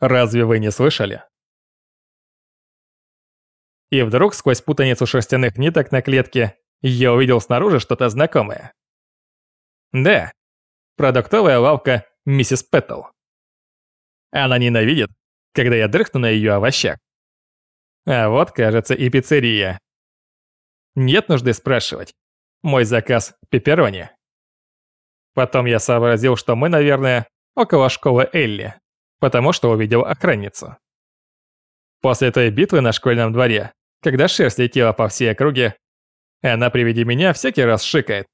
Разве вы не слышали? И вдруг сквозь путаницу шерстяных ниток на клетке я увидел снаружи что-то знакомое. Да, продуктовая лавка миссис Пэттл. Она ненавидит, когда я дрыхну на ее овощах. А вот, кажется, и пиццерия. Нет нужды спрашивать. Мой заказ – пепперони. Потом я сообразил, что мы, наверное, около школы Элли, потому что увидел охранницу. После той битвы на школьном дворе, когда шерсть летела по всей округе, она при виде меня всякий раз шикает.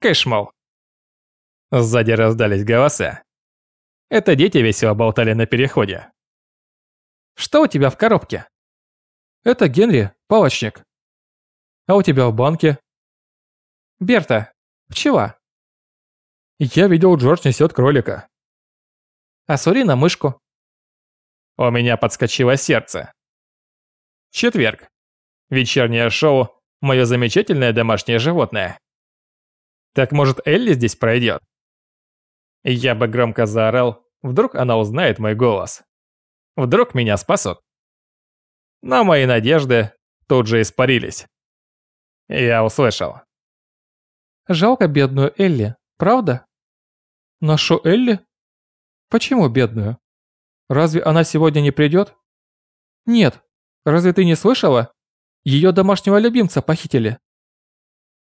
Кэшмол. Сзади раздались голоса. Это дети весело болтали на переходе. «Что у тебя в коробке?» «Это Генри, палочник». «А у тебя в банке?» «Берта, пчела». «Я видел, Джордж несет кролика». «А Сурина мышку». У меня подскочило сердце. Четверг. Вечернее шоу «Мое замечательное домашнее животное». Так может Элли здесь пройдет? Я бы громко заорал, вдруг она узнает мой голос. Вдруг меня спасут. Но мои надежды тут же испарились. Я услышал. Жалко бедную Элли, правда? Нашу Элли? Почему бедную? Разве она сегодня не придет? Нет, Разве ты не слышала? Ее домашнего любимца похитили.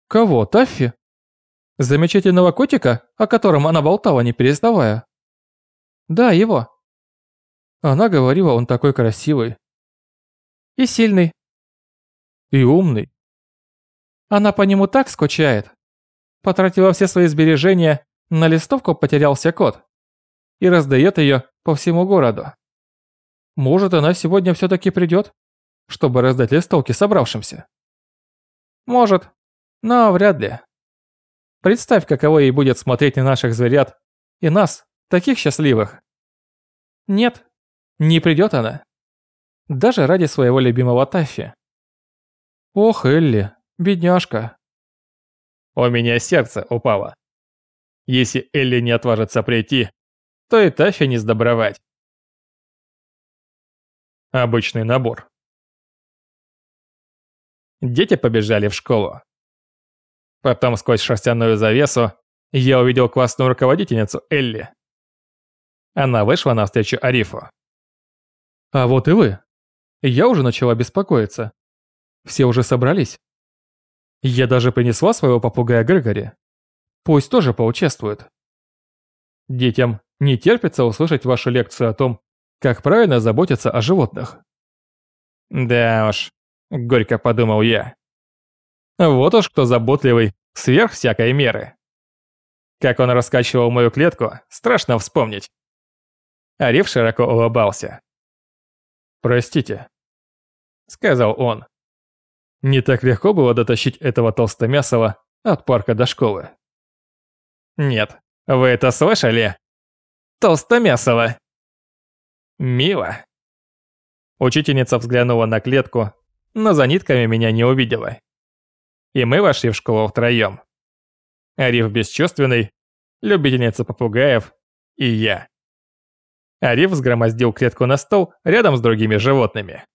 Кого, Таффи? Замечательного котика, о котором она болтала не переставая? Да, его. Она говорила, он такой красивый. И сильный. И умный. Она по нему так скучает. Потратила все свои сбережения, на листовку потерялся кот. И раздает ее по всему городу. Может, она сегодня все-таки придет? чтобы раздать листовки собравшимся? Может, но вряд ли. Представь, каково ей будет смотреть на наших зверят и нас, таких счастливых. Нет, не придет она. Даже ради своего любимого Таффи. Ох, Элли, бедняжка. У меня сердце упало. Если Элли не отважится прийти, то и Таффи не сдобровать. Обычный набор. Дети побежали в школу. Потом сквозь шерстяную завесу я увидел классную руководительницу Элли. Она вышла навстречу Арифу. «А вот и вы. Я уже начала беспокоиться. Все уже собрались. Я даже принесла своего попугая Грегори. Пусть тоже поучаствует. Детям не терпится услышать вашу лекцию о том, как правильно заботиться о животных». «Да уж, Горько подумал я. Вот уж кто заботливый, сверх всякой меры. Как он раскачивал мою клетку, страшно вспомнить. Ариф широко улыбался. «Простите», — сказал он. «Не так легко было дотащить этого толстомясого от парка до школы». «Нет, вы это слышали? Толстомясого!» «Мило». Учительница взглянула на клетку, но за нитками меня не увидела. И мы вошли в школу втроем. Ариф бесчувственный, любительница попугаев и я. Ариф сгромоздил клетку на стол рядом с другими животными.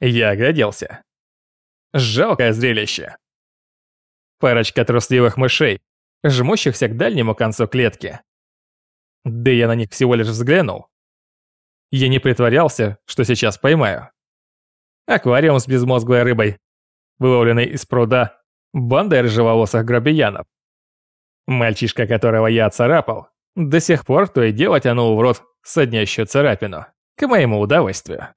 Я огляделся. Жалкое зрелище. Парочка трусливых мышей, жмущихся к дальнему концу клетки. Да я на них всего лишь взглянул. Я не притворялся, что сейчас поймаю аквариум с безмозглой рыбой, выловленный из пруда бандой рыжеволосых гробиянов. Мальчишка, которого я царапал, до сих пор то и дело тянул в рот соднящую царапину, к моему удовольствию.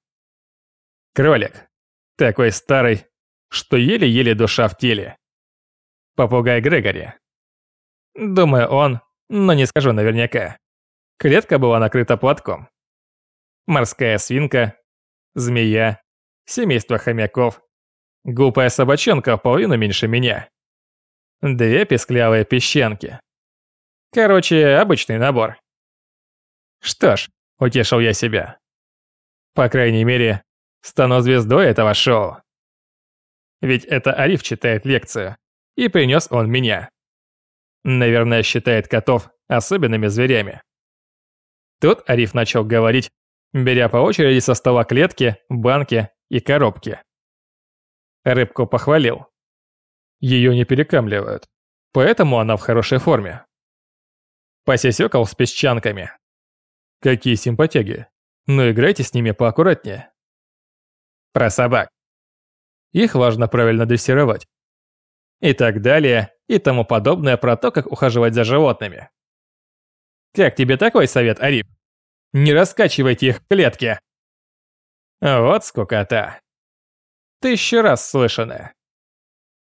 Кролик. Такой старый, что еле-еле душа в теле. Попугай Грегори. Думаю, он, но не скажу наверняка. Клетка была накрыта платком. Морская свинка, змея, семейство хомяков, глупая собачонка половину меньше меня, две песклявые песчанки. Короче, обычный набор. Что ж, утешил я себя. По крайней мере, стану звездой этого шоу. Ведь это Ариф читает лекцию, и принес он меня. Наверное, считает котов особенными зверями. Тут Ариф начал говорить, беря по очереди со стола клетки, банки и коробки. Рыбку похвалил. Ее не перекамливают, поэтому она в хорошей форме. Посесекал с песчанками. Какие симпатяги. Но играйте с ними поаккуратнее. Про собак. Их важно правильно дрессировать. И так далее, и тому подобное про то, как ухаживать за животными. Как тебе такой совет, Арип? Не раскачивайте их в клетке. Вот скукота. Тысячу раз слышанное.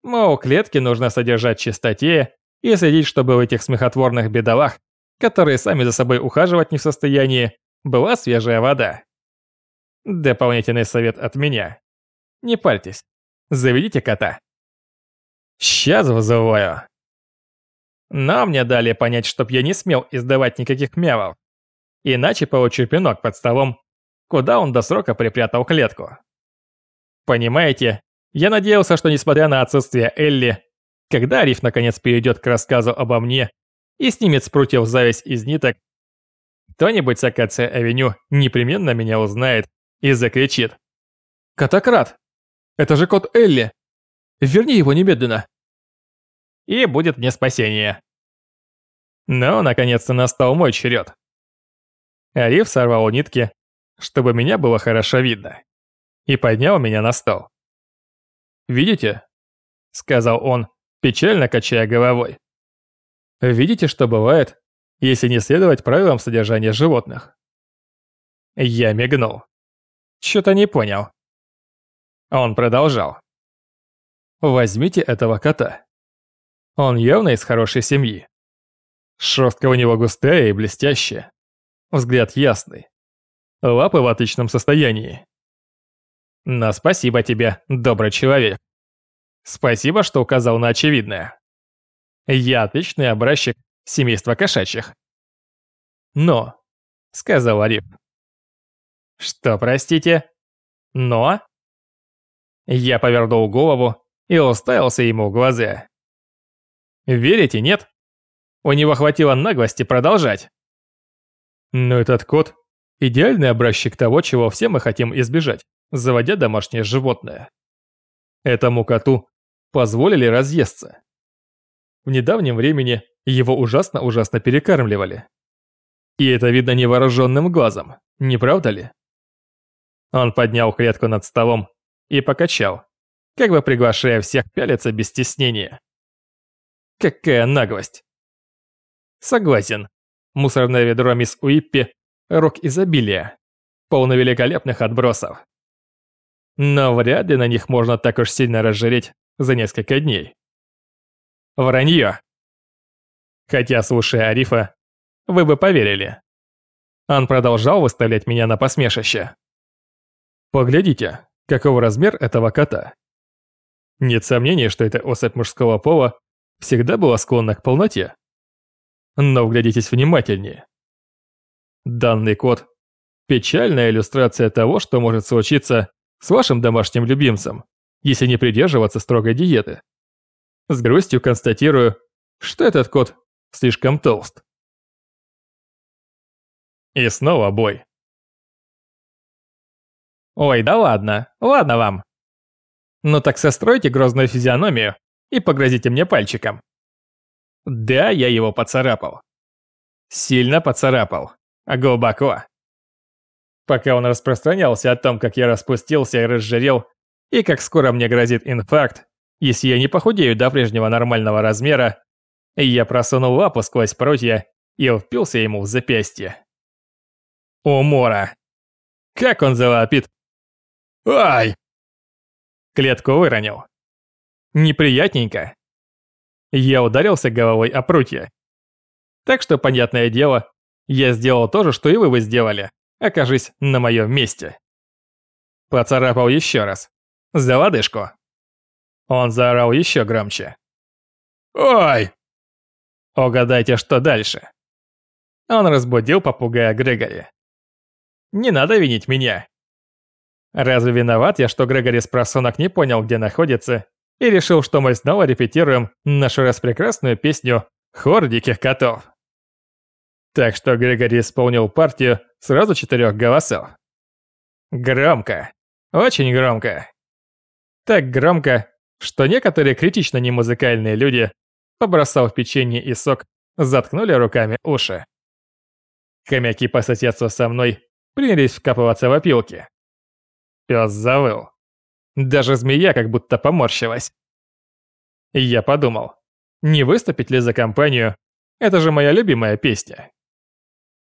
Мол, клетки нужно содержать в чистоте и следить, чтобы в этих смехотворных бедолах, которые сами за собой ухаживать не в состоянии, была свежая вода. Дополнительный совет от меня. Не пальтесь. Заведите кота. Сейчас вызываю. Но мне дали понять, чтоб я не смел издавать никаких мявов. Иначе получу пинок под столом, куда он до срока припрятал клетку. Понимаете, я надеялся, что несмотря на отсутствие Элли, когда Риф наконец перейдет к рассказу обо мне и снимет с прутьев зависть из ниток, кто-нибудь с Акация-авеню непременно меня узнает и закричит. «Катакрат! Это же кот Элли! Верни его немедленно!» И будет мне спасение. Но, наконец-то, настал мой черед. Ариф сорвал нитки, чтобы меня было хорошо видно, и поднял меня на стол. «Видите?» — сказал он, печально качая головой. «Видите, что бывает, если не следовать правилам содержания животных?» Я мигнул. Что-то не понял. Он продолжал. Возьмите этого кота. Он явно из хорошей семьи. Шерстка у него густая и блестящая. Взгляд ясный. Лапы в отличном состоянии. Но спасибо тебе, добрый человек. Спасибо, что указал на очевидное. Я отличный образчик семейства кошачьих. Но, сказал Ариф. Что, простите? Но? Я повернул голову и уставился ему в глаза. Верите, нет? У него хватило наглости продолжать. Но этот кот – идеальный образчик того, чего все мы хотим избежать, заводя домашнее животное. Этому коту позволили разъесться. В недавнем времени его ужасно-ужасно перекармливали. И это видно невооруженным глазом, не правда ли? Он поднял клетку над столом и покачал, как бы приглашая всех пялиться без стеснения. Какая наглость! Согласен, мусорное ведро мисс Уиппи – рок изобилия, полно великолепных отбросов. Но вряд ли на них можно так уж сильно разжиреть за несколько дней. Вранье. Хотя, слушая Арифа, вы бы поверили. Он продолжал выставлять меня на посмешище. Поглядите, каков размер этого кота. Нет сомнений, что эта особь мужского пола всегда была склонна к полноте. Но вглядитесь внимательнее. Данный кот – печальная иллюстрация того, что может случиться с вашим домашним любимцем, если не придерживаться строгой диеты. С грустью констатирую, что этот кот слишком толст. И снова бой. Ой, да ладно, ладно вам. Ну так состройте грозную физиономию и погрозите мне пальчиком. Да, я его поцарапал. Сильно поцарапал, а глубоко. Пока он распространялся о том, как я распустился и разжирел, и как скоро мне грозит инфаркт, если я не похудею до прежнего нормального размера, я просунул лапу сквозь прутья и впился ему в запястье. Умора. Как он завопит, Ай! Клетку выронил. Неприятненько. Я ударился головой о прутья. Так что, понятное дело, я сделал то же, что и вы бы сделали, окажись на моем месте. Поцарапал еще раз. За лодыжку. Он заорал еще громче. «Ой!» Угадайте, что дальше. Он разбудил попугая Грегори. Не надо винить меня. Разве виноват я, что Грегори с просонок не понял, где находится, и решил, что мы снова репетируем нашу распрекрасную песню «Хор диких котов». Так что Грегори исполнил партию сразу четырех голосов. Громко. Очень громко. Так громко, что некоторые критично немузыкальные люди, побросав печенье и сок, заткнули руками уши. Хомяки по соседству со мной принялись вкапываться в опилки. Пес завыл. Даже змея как будто поморщилась. Я подумал, не выступить ли за компанию, это же моя любимая песня.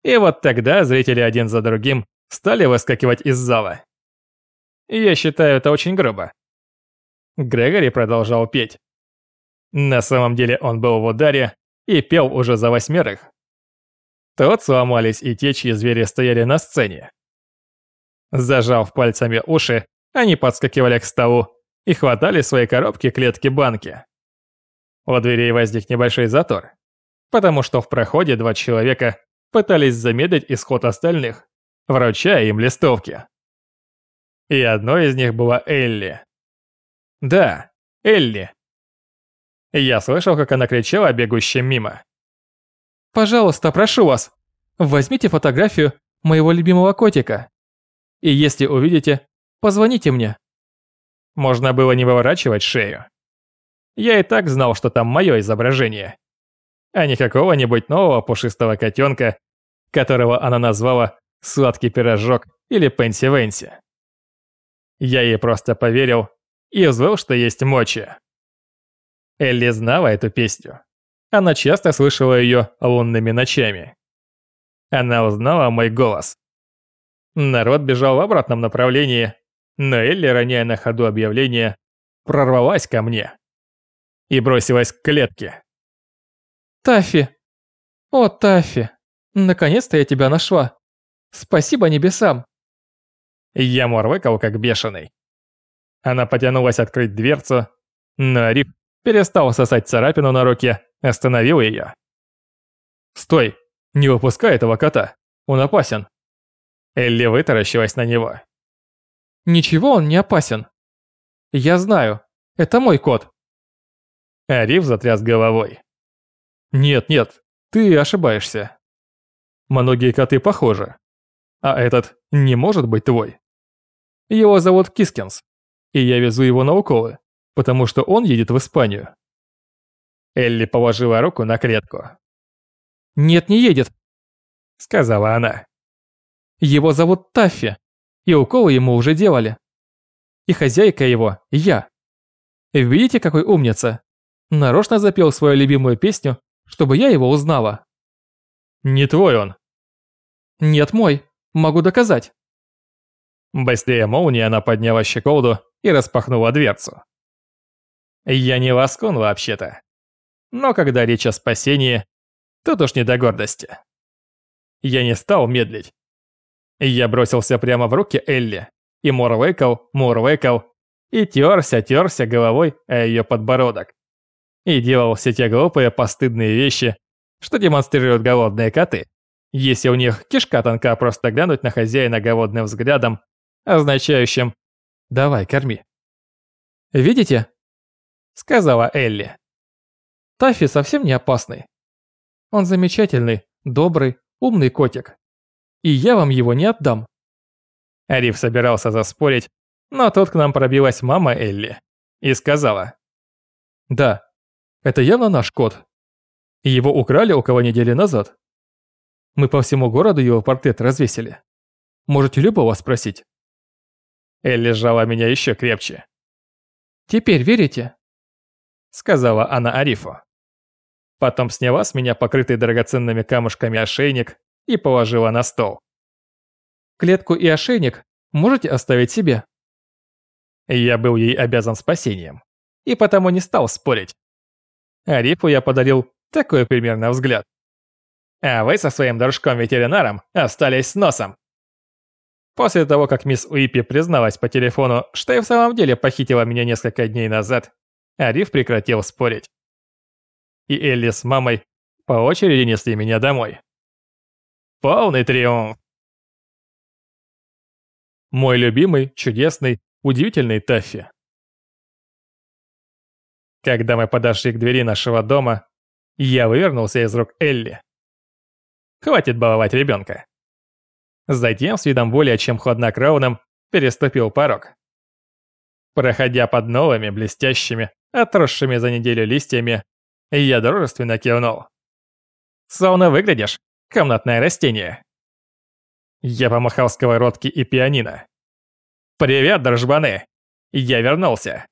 И вот тогда зрители один за другим стали выскакивать из зала. Я считаю это очень грубо. Грегори продолжал петь. На самом деле он был в ударе и пел уже за восьмерых. Тут сломались и те, чьи звери стояли на сцене. Зажав пальцами уши, они подскакивали к столу и хватали свои коробки, клетки, банки. У дверей возник небольшой затор, потому что в проходе два человека пытались замедлить исход остальных, вручая им листовки. И одной из них была Элли. Да, Элли. Я слышал, как она кричала бегущим мимо. Пожалуйста, прошу вас, возьмите фотографию моего любимого котика. И если увидите, позвоните мне. Можно было не выворачивать шею. Я и так знал, что там мое изображение. А не какого-нибудь нового пушистого котенка, которого она назвала «сладкий пирожок» или «пенси Венси». Я ей просто поверил и взвыл, что есть мочи. Элли знала эту песню. Она часто слышала ее лунными ночами. Она узнала мой голос. Народ бежал в обратном направлении, но Элли, роняя на ходу объявление, прорвалась ко мне и бросилась к клетке. «Таффи! О, Таффи! Наконец-то я тебя нашла! Спасибо небесам!» Я мурлыкал как бешеный. Она потянулась открыть дверцу, но Рип перестал сосать царапину на руке, остановил ее. «Стой! Не выпускай этого кота! Он опасен!» Элли вытаращилась на него. «Ничего он не опасен. Я знаю, это мой кот». Ариф затряс головой. «Нет, нет, ты ошибаешься. Многие коты похожи. А этот не может быть твой. Его зовут Кискинс, и я везу его на уколы, потому что он едет в Испанию». Элли положила руку на клетку. «Нет, не едет», — сказала она. «Его зовут Таффи, и уколы ему уже делали. И хозяйка его – я. Видите, какой умница? Нарочно запел свою любимую песню, чтобы я его узнала. Не твой он. Нет мой, могу доказать. Быстрее молнии она подняла щеколду и распахнула дверцу. Я не ласкун вообще-то. Но когда речь о спасении, тут уж не до гордости. Я не стал медлить. Я бросился прямо в руки Элли и мурлыкал, мурлыкал, и терся, терся головой о ее подбородок и делал все те глупые постыдные вещи, что демонстрируют голодные коты. Если у них кишка тонка просто глянуть на хозяина голодным взглядом, означающим «давай, корми». «Видите?» — сказала Элли. «Таффи совсем не опасный. Он замечательный, добрый, умный котик. И я вам его не отдам». Ариф собирался заспорить, но тут к нам пробилась мама Элли и сказала. «Да, это явно наш кот. Его украли около недели назад. Мы по всему городу его портрет развесили. Можете любого спросить. Элли сжала меня еще крепче. «Теперь верите?» Сказала она Арифу. Потом сняла с меня покрытый драгоценными камушками ошейник и положила на стол. «Клетку и ошейник можете оставить себе?» Я был ей обязан спасением, и потому не стал спорить. Арифу я подарил такой примерно взгляд. А вы со своим дружком-ветеринаром остались с носом. После того, как мисс Уиппи призналась по телефону, что и в самом деле похитила меня несколько дней назад, Ариф прекратил спорить. И Элли с мамой по очереди несли меня домой. Полный триумф. Мой любимый, чудесный, удивительный Таффи. Когда мы подошли к двери нашего дома, я вывернулся из рук Элли. Хватит баловать ребенка. Затем, с видом более чем хладнокровным, переступил порог. Проходя под новыми, блестящими, отросшими за неделю листьями, я дружественно кивнул. «Словно выглядишь, комнатное растение». Я помахал сковородки и пианино. «Привет, дружбаны! Я вернулся!»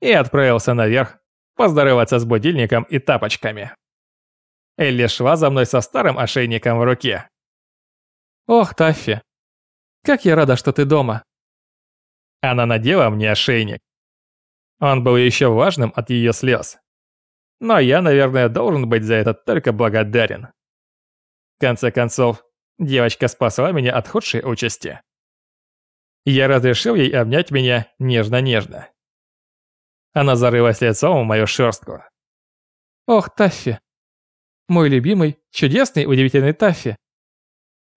И отправился наверх поздороваться с будильником и тапочками. Элли шла за мной со старым ошейником в руке. «Ох, Таффи, как я рада, что ты дома!» Она надела мне ошейник. Он был еще важным от ее слез. Но я, наверное, должен быть за это только благодарен. В конце концов, девочка спасла меня от худшей участи. Я разрешил ей обнять меня нежно-нежно. Она зарылась лицом в мою шерстку. «Ох, Таффи! Мой любимый, чудесный, удивительный Таффи!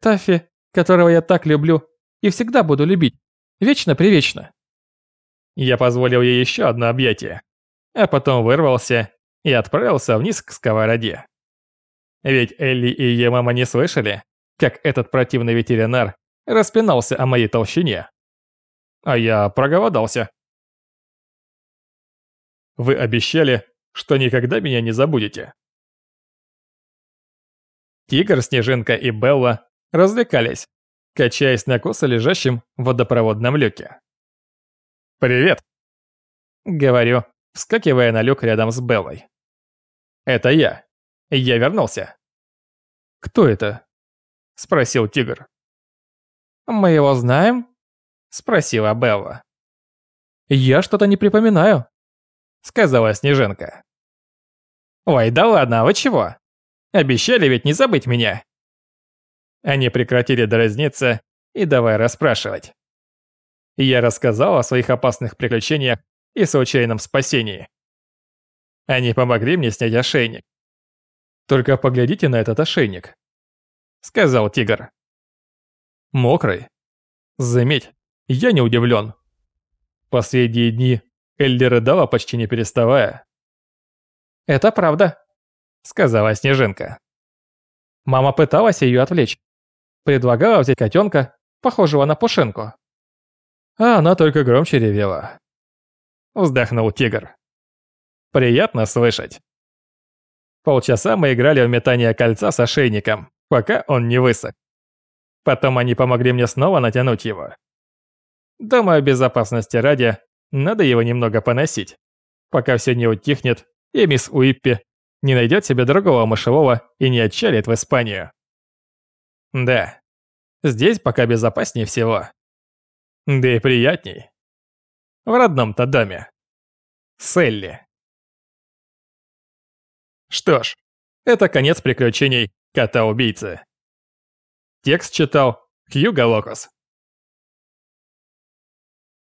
Таффи, которого я так люблю и всегда буду любить, вечно-привечно!» Я позволил ей еще одно объятие, а потом вырвался и отправился вниз к сковороде. Ведь Элли и ее мама не слышали, как этот противный ветеринар распинался о моей толщине. А я проголодался. Вы обещали, что никогда меня не забудете. Тигр, Снежинка и Белла развлекались, качаясь на косо лежащем водопроводном люке. «Привет!» — говорю, вскакивая на люк рядом с Беллой. «Это я. Я вернулся». «Кто это?» — спросил тигр. «Мы его знаем?» — спросила Белла. «Я что-то не припоминаю», — сказала Снежинка. «Ой, да ладно, а вы чего? Обещали ведь не забыть меня». Они прекратили дразниться и давай расспрашивать. Я рассказал о своих опасных приключениях и случайном спасении. Они помогли мне снять ошейник. «Только поглядите на этот ошейник», — сказал тигр. «Мокрый. Заметь, я не удивлен. Последние дни Элли рыдала почти не переставая. «Это правда», — сказала Снежинка. Мама пыталась ее отвлечь. Предлагала взять котенка, похожего на Пушинку. А она только громче ревела. Вздохнул тигр. Приятно слышать. Полчаса мы играли в метание кольца с ошейником, пока он не высох. Потом они помогли мне снова натянуть его. Думаю, безопасности ради, надо его немного поносить, пока все не утихнет и мисс Уиппи не найдет себе другого мышевого и не отчалит в Испанию. Да, здесь пока безопаснее всего. Да и приятней. В родном-то доме. Селли. Что ж, это конец приключений кота-убийцы. Текст читал Хьюго Локус.